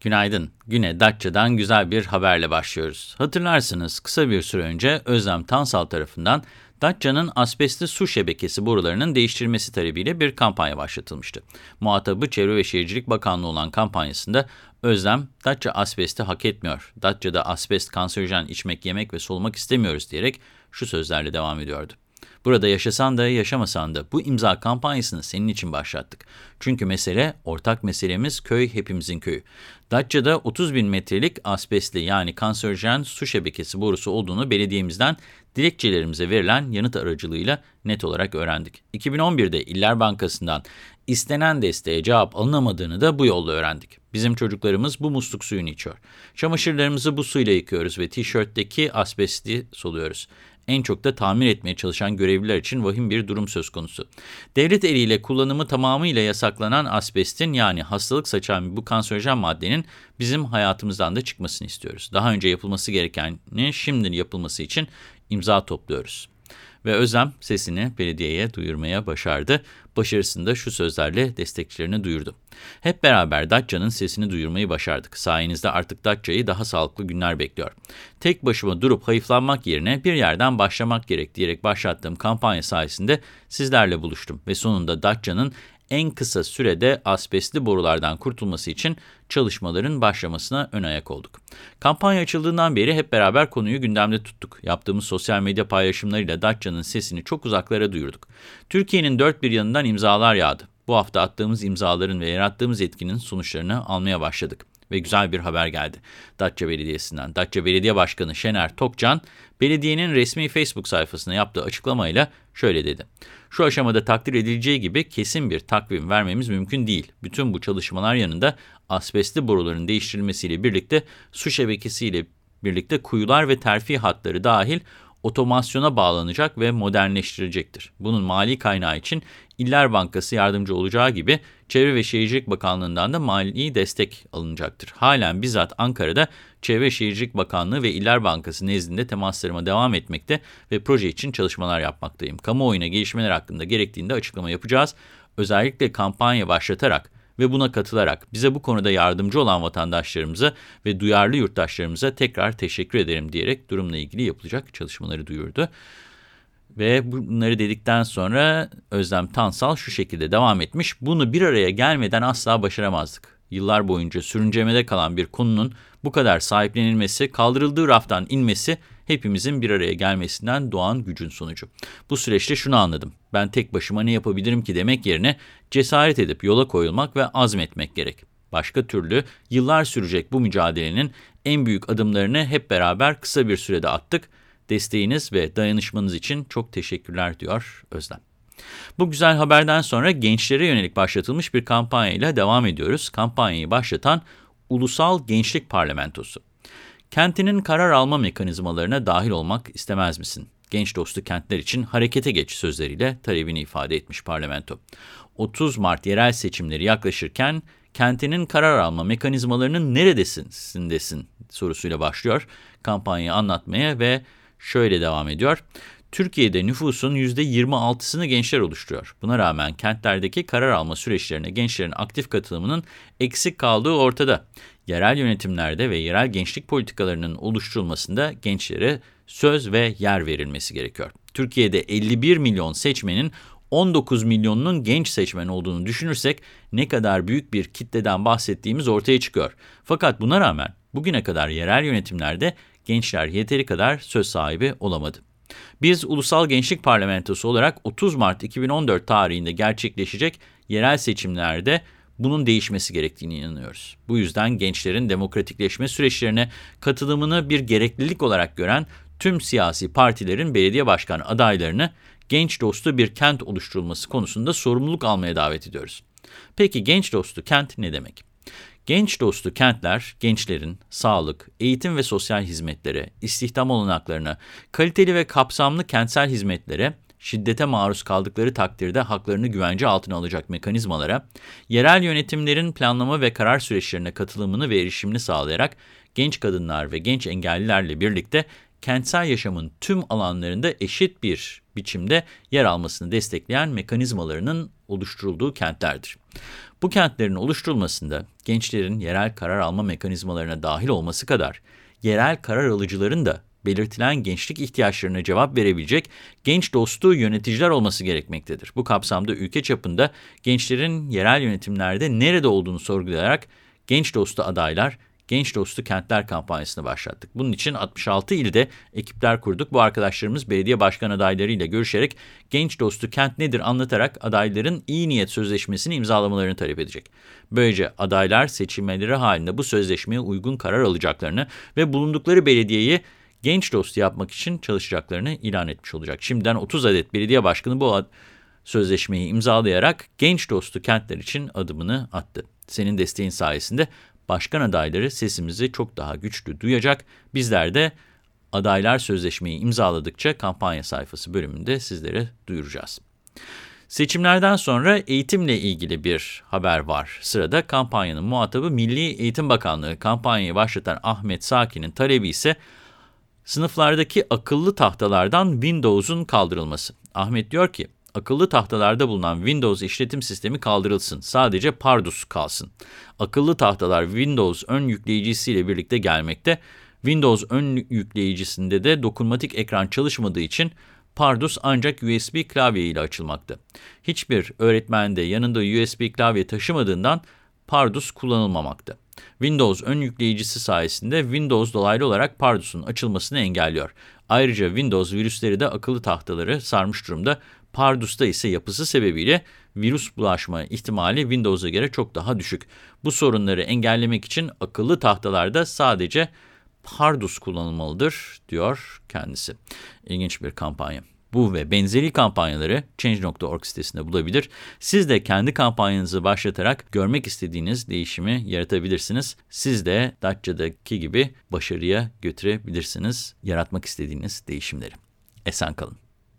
Günaydın. Güne Datça'dan güzel bir haberle başlıyoruz. Hatırlarsınız kısa bir süre önce Özlem Tansal tarafından Datça'nın asbestli su şebekesi borularının değiştirilmesi talebiyle bir kampanya başlatılmıştı. Muhatabı Çevre ve Şehircilik Bakanlığı olan kampanyasında Özlem, Datça asbesti hak etmiyor, Datça'da asbest kanserojen içmek, yemek ve solumak istemiyoruz diyerek şu sözlerle devam ediyordu. Burada yaşasan da yaşamasan da bu imza kampanyasını senin için başlattık. Çünkü mesele, ortak meselemiz köy hepimizin köyü. Datça'da 30 bin metrelik asbestli yani kanserojen su şebekesi borusu olduğunu belediyemizden dilekçelerimize verilen yanıt aracılığıyla net olarak öğrendik. 2011'de İller Bankası'ndan istenen desteğe cevap alınamadığını da bu yolla öğrendik. Bizim çocuklarımız bu musluk suyunu içiyor. Çamaşırlarımızı bu suyla yıkıyoruz ve tişörtteki asbesti soluyoruz en çok da tamir etmeye çalışan görevliler için vahim bir durum söz konusu. Devlet eliyle kullanımı tamamıyla yasaklanan asbestin yani hastalık saçan bu kanserojen maddenin bizim hayatımızdan da çıkmasını istiyoruz. Daha önce yapılması gerekeni şimdi yapılması için imza topluyoruz. Ve Özlem sesini belediyeye duyurmaya başardı. Başarısını da şu sözlerle destekçilerini duyurdu. Hep beraber Datça'nın sesini duyurmayı başardık. Sayenizde artık Datça'yı daha sağlıklı günler bekliyor. Tek başıma durup hayıflanmak yerine bir yerden başlamak gerek diyerek başlattığım kampanya sayesinde sizlerle buluştum. Ve sonunda Datça'nın en kısa sürede asbestli borulardan kurtulması için çalışmaların başlamasına ön ayak olduk. Kampanya açıldığından beri hep beraber konuyu gündemde tuttuk. Yaptığımız sosyal medya paylaşımlarıyla Datça'nın sesini çok uzaklara duyurduk. Türkiye'nin dört bir yanından imzalar yağdı. Bu hafta attığımız imzaların ve yarattığımız etkinin sonuçlarını almaya başladık ve güzel bir haber geldi Datça Belediyesi'nden. Datça Belediye Başkanı Şener Tokcan, belediyenin resmi Facebook sayfasına yaptığı açıklamayla şöyle dedi. Şu aşamada takdir edileceği gibi kesin bir takvim vermemiz mümkün değil. Bütün bu çalışmalar yanında asbestli boruların değiştirilmesiyle birlikte su şebekesiyle birlikte kuyular ve terfi hatları dahil otomasyona bağlanacak ve modernleştirecektir. Bunun mali kaynağı için İller Bankası yardımcı olacağı gibi Çevre ve Şehircilik Bakanlığı'ndan da mali destek alınacaktır. Halen bizzat Ankara'da Çevre ve Şehircilik Bakanlığı ve İller Bankası nezdinde temaslarıma devam etmekte ve proje için çalışmalar yapmaktayım. Kamuoyuna gelişmeler hakkında gerektiğinde açıklama yapacağız. Özellikle kampanya başlatarak ve buna katılarak bize bu konuda yardımcı olan vatandaşlarımıza ve duyarlı yurttaşlarımıza tekrar teşekkür ederim diyerek durumla ilgili yapılacak çalışmaları duyurdu. Ve bunları dedikten sonra Özlem Tansal şu şekilde devam etmiş. Bunu bir araya gelmeden asla başaramazdık. Yıllar boyunca sürüncemede kalan bir konunun bu kadar sahiplenilmesi, kaldırıldığı raftan inmesi hepimizin bir araya gelmesinden doğan gücün sonucu. Bu süreçte şunu anladım. Ben tek başıma ne yapabilirim ki demek yerine cesaret edip yola koyulmak ve azmetmek gerek. Başka türlü yıllar sürecek bu mücadelenin en büyük adımlarını hep beraber kısa bir sürede attık. Desteğiniz ve dayanışmanız için çok teşekkürler diyor Özlem. Bu güzel haberden sonra gençlere yönelik başlatılmış bir kampanyayla devam ediyoruz. Kampanyayı başlatan Ulusal Gençlik Parlamentosu. Kentinin karar alma mekanizmalarına dahil olmak istemez misin? Genç dostu kentler için harekete geç sözleriyle talebini ifade etmiş parlamento. 30 Mart yerel seçimleri yaklaşırken kentinin karar alma mekanizmalarının neredesin desin sorusuyla başlıyor kampanyayı anlatmaya ve şöyle devam ediyor. Türkiye'de nüfusun %26'sını gençler oluşturuyor. Buna rağmen kentlerdeki karar alma süreçlerine gençlerin aktif katılımının eksik kaldığı ortada. Yerel yönetimlerde ve yerel gençlik politikalarının oluşturulmasında gençlere söz ve yer verilmesi gerekiyor. Türkiye'de 51 milyon seçmenin 19 milyonunun genç seçmen olduğunu düşünürsek ne kadar büyük bir kitleden bahsettiğimiz ortaya çıkıyor. Fakat buna rağmen bugüne kadar yerel yönetimlerde gençler yeteri kadar söz sahibi olamadı. Biz Ulusal Gençlik Parlamentosu olarak 30 Mart 2014 tarihinde gerçekleşecek yerel seçimlerde bunun değişmesi gerektiğini inanıyoruz. Bu yüzden gençlerin demokratikleşme süreçlerine katılımını bir gereklilik olarak gören tüm siyasi partilerin belediye başkanı adaylarını genç dostu bir kent oluşturulması konusunda sorumluluk almaya davet ediyoruz. Peki genç dostu kent ne demek? Genç dostu kentler, gençlerin sağlık, eğitim ve sosyal hizmetlere, istihdam olanaklarına, kaliteli ve kapsamlı kentsel hizmetlere, şiddete maruz kaldıkları takdirde haklarını güvence altına alacak mekanizmalara, yerel yönetimlerin planlama ve karar süreçlerine katılımını ve erişimini sağlayarak genç kadınlar ve genç engellilerle birlikte kentsel yaşamın tüm alanlarında eşit bir biçimde yer almasını destekleyen mekanizmalarının oluşturulduğu kentlerdir. Bu kentlerin oluşturulmasında gençlerin yerel karar alma mekanizmalarına dahil olması kadar, yerel karar alıcıların da belirtilen gençlik ihtiyaçlarına cevap verebilecek genç dostu yöneticiler olması gerekmektedir. Bu kapsamda ülke çapında gençlerin yerel yönetimlerde nerede olduğunu sorgulayarak genç dostu adaylar, Genç Dostu Kentler kampanyasını başlattık. Bunun için 66 ilde ekipler kurduk. Bu arkadaşlarımız belediye başkan adaylarıyla görüşerek Genç Dostu Kent nedir anlatarak adayların iyi niyet sözleşmesini imzalamalarını talep edecek. Böylece adaylar seçilmeleri halinde bu sözleşmeye uygun karar alacaklarını ve bulundukları belediyeyi genç dostu yapmak için çalışacaklarını ilan etmiş olacak. Şimdiden 30 adet belediye başkanı bu sözleşmeyi imzalayarak genç dostu kentler için adımını attı. Senin desteğin sayesinde başkan adayları sesimizi çok daha güçlü duyacak. Bizler de adaylar sözleşmeyi imzaladıkça kampanya sayfası bölümünde sizlere duyuracağız. Seçimlerden sonra eğitimle ilgili bir haber var. Sırada kampanyanın muhatabı Milli Eğitim Bakanlığı kampanyayı başlatan Ahmet Sakin'in talebi ise sınıflardaki akıllı tahtalardan Windows'un kaldırılması. Ahmet diyor ki, akıllı tahtalarda bulunan Windows işletim sistemi kaldırılsın. Sadece Pardus kalsın. Akıllı tahtalar Windows ön yükleyicisiyle birlikte gelmekte. Windows ön yükleyicisinde de dokunmatik ekran çalışmadığı için Pardus ancak USB klavye ile açılmakta. Hiçbir öğretmen de yanında USB klavye taşımadığından Pardus kullanılmamakta. Windows ön yükleyicisi sayesinde Windows dolaylı olarak Pardus'un açılmasını engelliyor. Ayrıca Windows virüsleri de akıllı tahtaları sarmış durumda. Pardus'ta ise yapısı sebebiyle virüs bulaşma ihtimali Windows'a göre çok daha düşük. Bu sorunları engellemek için akıllı tahtalarda sadece Pardus kullanılmalıdır, diyor kendisi. İlginç bir kampanya. Bu ve benzeri kampanyaları Change.org sitesinde bulabilir. Siz de kendi kampanyanızı başlatarak görmek istediğiniz değişimi yaratabilirsiniz. Siz de Datça'daki gibi başarıya götürebilirsiniz yaratmak istediğiniz değişimleri. Esen kalın.